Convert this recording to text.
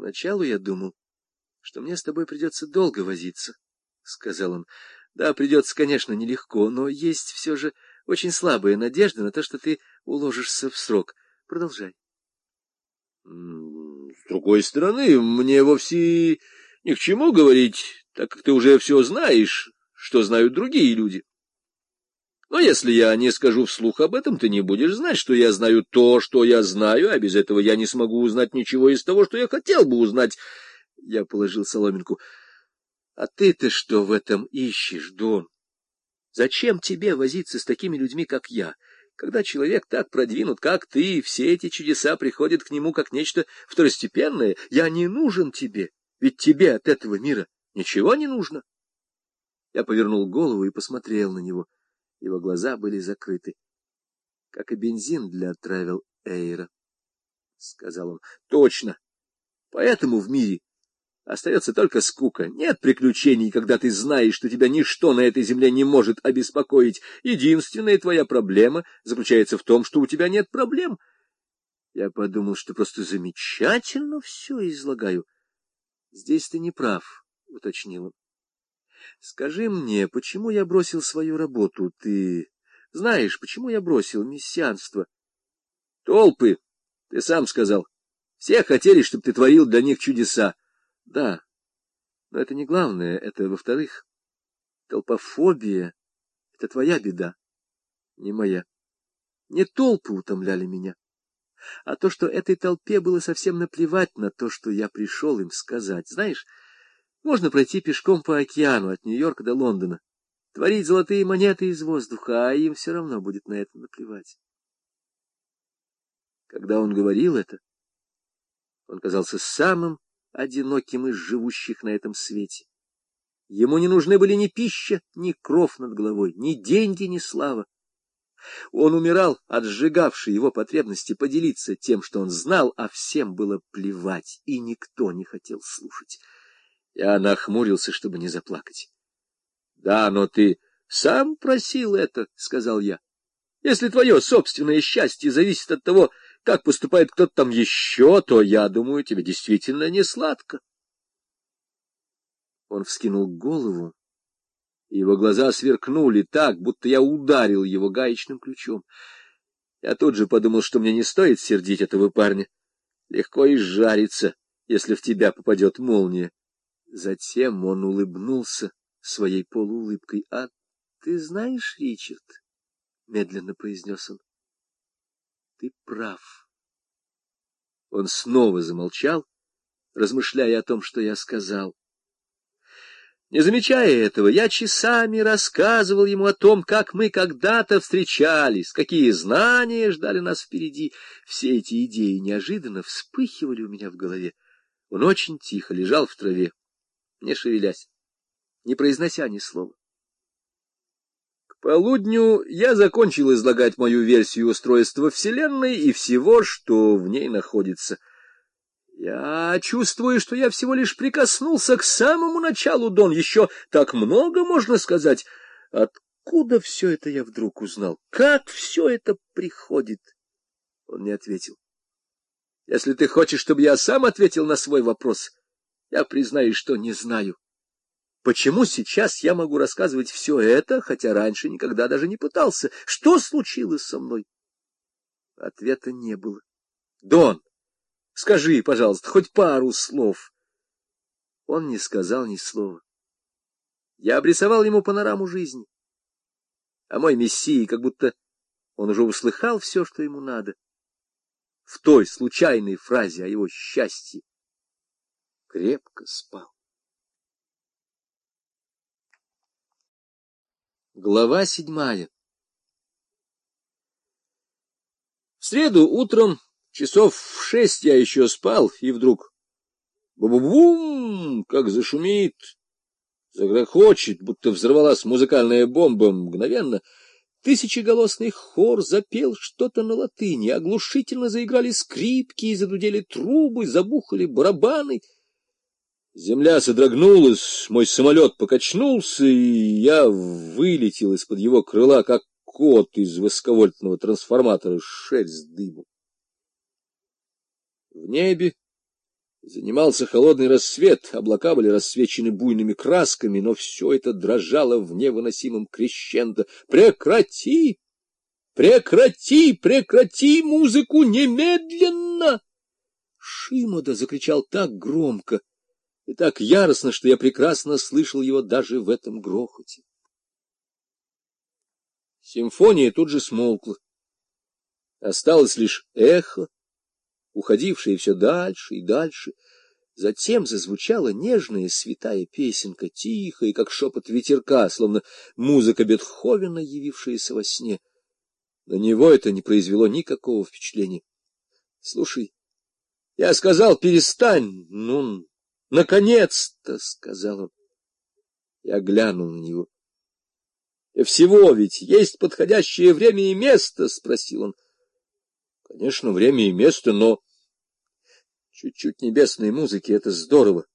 Поначалу я думал, что мне с тобой придется долго возиться, — сказал он. — Да, придется, конечно, нелегко, но есть все же очень слабая надежда на то, что ты уложишься в срок. Продолжай. — С другой стороны, мне вовсе ни к чему говорить, так как ты уже все знаешь, что знают другие люди. Но если я не скажу вслух об этом, ты не будешь знать, что я знаю то, что я знаю, а без этого я не смогу узнать ничего из того, что я хотел бы узнать. Я положил соломинку. — А ты-то что в этом ищешь, Дон? Зачем тебе возиться с такими людьми, как я? Когда человек так продвинут, как ты, все эти чудеса приходят к нему как нечто второстепенное. Я не нужен тебе, ведь тебе от этого мира ничего не нужно. Я повернул голову и посмотрел на него. — его глаза были закрыты. — Как и бензин для Тревел Эйра, — сказал он. — Точно. Поэтому в мире остается только скука. Нет приключений, когда ты знаешь, что тебя ничто на этой земле не может обеспокоить. Единственная твоя проблема заключается в том, что у тебя нет проблем. Я подумал, что просто замечательно все излагаю. — Здесь ты не прав, — уточнил он. Скажи мне, почему я бросил свою работу? Ты знаешь, почему я бросил мессианство? Толпы, ты сам сказал. Все хотели, чтобы ты творил для них чудеса. Да, но это не главное, это во-вторых. Толпофобия — это твоя беда, не моя. Не толпы утомляли меня, а то, что этой толпе было совсем наплевать на то, что я пришел им сказать. Знаешь, можно пройти пешком по океану от Нью-Йорка до Лондона, творить золотые монеты из воздуха, а им все равно будет на это наплевать. Когда он говорил это, он казался самым одиноким из живущих на этом свете. Ему не нужны были ни пища, ни кров над головой, ни деньги, ни слава. Он умирал от сжигавшей его потребности поделиться тем, что он знал, а всем было плевать, и никто не хотел слушать. Я нахмурился, чтобы не заплакать. — Да, но ты сам просил это, — сказал я. — Если твое собственное счастье зависит от того, как поступает кто-то там еще, то, я думаю, тебе действительно не сладко. Он вскинул голову, и его глаза сверкнули так, будто я ударил его гаечным ключом. Я тут же подумал, что мне не стоит сердить этого парня. Легко изжариться, если в тебя попадет молния. Затем он улыбнулся своей полуулыбкой. — А ты знаешь, Ричард, — медленно произнес он, — ты прав. Он снова замолчал, размышляя о том, что я сказал. Не замечая этого, я часами рассказывал ему о том, как мы когда-то встречались, какие знания ждали нас впереди. Все эти идеи неожиданно вспыхивали у меня в голове. Он очень тихо лежал в траве, не шевелясь, не произнося ни слова. К полудню я закончил излагать мою версию устройства Вселенной и всего, что в ней находится. Я чувствую, что я всего лишь прикоснулся к самому началу, Дон. Еще так много можно сказать. Откуда все это я вдруг узнал? Как все это приходит? Он не ответил. Если ты хочешь, чтобы я сам ответил на свой вопрос, я признаю, что не знаю. Почему сейчас я могу рассказывать все это, хотя раньше никогда даже не пытался? Что случилось со мной? Ответа не было. Дон, скажи, пожалуйста, хоть пару слов. Он не сказал ни слова. Я обрисовал ему панораму жизни. А мой мессии, как будто он уже услыхал все, что ему надо. В той случайной фразе о его счастье крепко спал. Глава седьмая В среду утром, часов в шесть я еще спал, и вдруг бу-бу-бум, как зашумит, загрохочет, будто взорвалась музыкальная бомба мгновенно. Тысячеголосный хор запел что-то на латыни, оглушительно заиграли скрипки задудели трубы, забухали барабаны — Земля содрогнулась, мой самолет покачнулся, и я вылетел из-под его крыла, как кот из высоковольтного трансформатора, шерсть дыму. В небе Занимался холодный рассвет, облака были рассвечены буйными красками, но все это дрожало в невыносимом крещендо. «Прекрати! Прекрати! Прекрати музыку немедленно!» Шимода закричал так громко и так яростно, что я прекрасно слышал его даже в этом грохоте. Симфония тут же смолкла. Осталось лишь эхо, уходившее все дальше и дальше. Затем зазвучала нежная святая песенка, тихая, как шепот ветерка, словно музыка Бетховена, явившаяся во сне. На него это не произвело никакого впечатления. — Слушай, я сказал, перестань. Ну, наконец-то, — сказал он. Я глянул на него. — Всего ведь есть подходящее время и место, — спросил он. Конечно, время и место, но чуть-чуть небесной музыки — это здорово.